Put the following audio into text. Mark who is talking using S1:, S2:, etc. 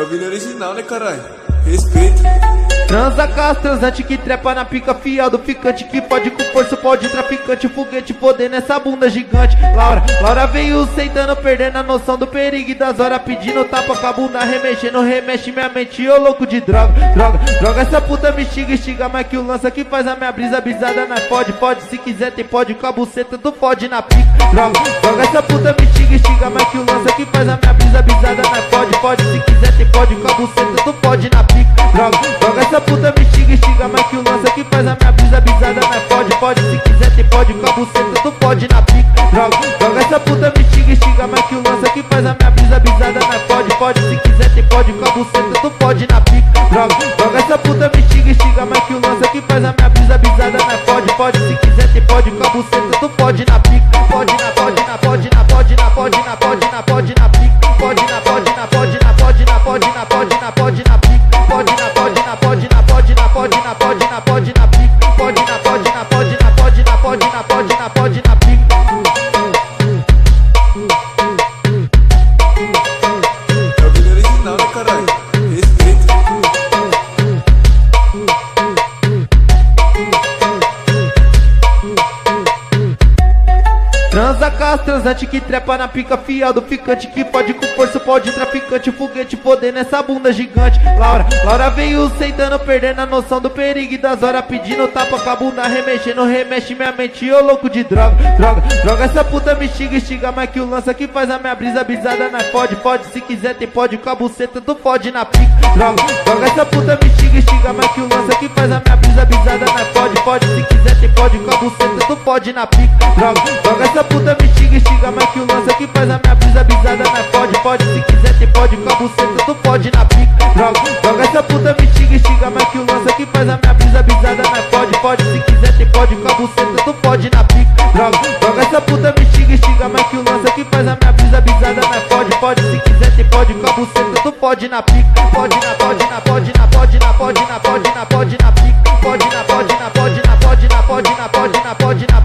S1: É o vídeo original, né, caralho? Respeito.
S2: Transa transante que trepa na pica fiado Ficante que pode com força, pode traficante Foguete poder nessa bunda gigante Laura, Laura veio sentando, perdendo a noção do perigo e das horas Pedindo tapa com a bunda, remexendo, remexe minha mente Ô louco de droga, droga, droga Essa puta me estiga, estiga mais que o lança Que faz a minha brisa, brisada na pode, pode Se quiser tem pode, com a buceta tu pode na pica Droga, droga Essa puta me estiga, estiga mais que o lança Que faz a minha brisa, brisada na pode, pode Se pode, com a buceta tu pode na pica. Droga, droga Essa puta me estiga, estiga mais que o lança Que faz a minha brisa, brisada na pode, pode Se quiser tem pode, com a buceta tu pode na pica. Droga, droga Essa puta me estiga, estiga mais que o lança Que faz a minha brisa, brisada na pode, pode Se quiser tem pode, com a buceta tu pode na pica. Droga, droga Essa puta me estiga, estiga mais que o lança Que faz a minha brisa, brisada na pode, pode pode na, Transa cas, transante que trepa na pica fiado Ficante que pode com força, pode traficante Foguete poder nessa bunda gigante. Laura, Laura veio sentando, perdendo a noção do perigo e das horas Pedindo tapa com a bunda, remexendo, remexe minha mente Ô louco de droga, droga, droga Essa puta me estiga, estiga mais que o lança Que faz a minha brisa, brisada na pode, pode Se quiser tem pode, com a buceta tu pode na pica. Droga, droga Essa puta me estiga, estiga mais que o lança Que faz a minha brisa, brisada na pode, pode Se pode, com a tu pode na pica. Droga, droga Essa puta me estiga, estiga mais que o lança Que faz a minha brisa, brisada na pode, pode Se quiser tem pode, com a tu pode na pica. Droga, droga Essa puta me estiga, estiga mais que o lança Que faz a minha brisa, brisada na pode, pode Se quiser tem pode, com a tu pode na pica. Droga, droga Essa puta me estiga, estiga mais que o lança Que faz a minha brisa, brisada na pode, pode Se quiser tem pode, com a tu pode na pica pode na, pode pode na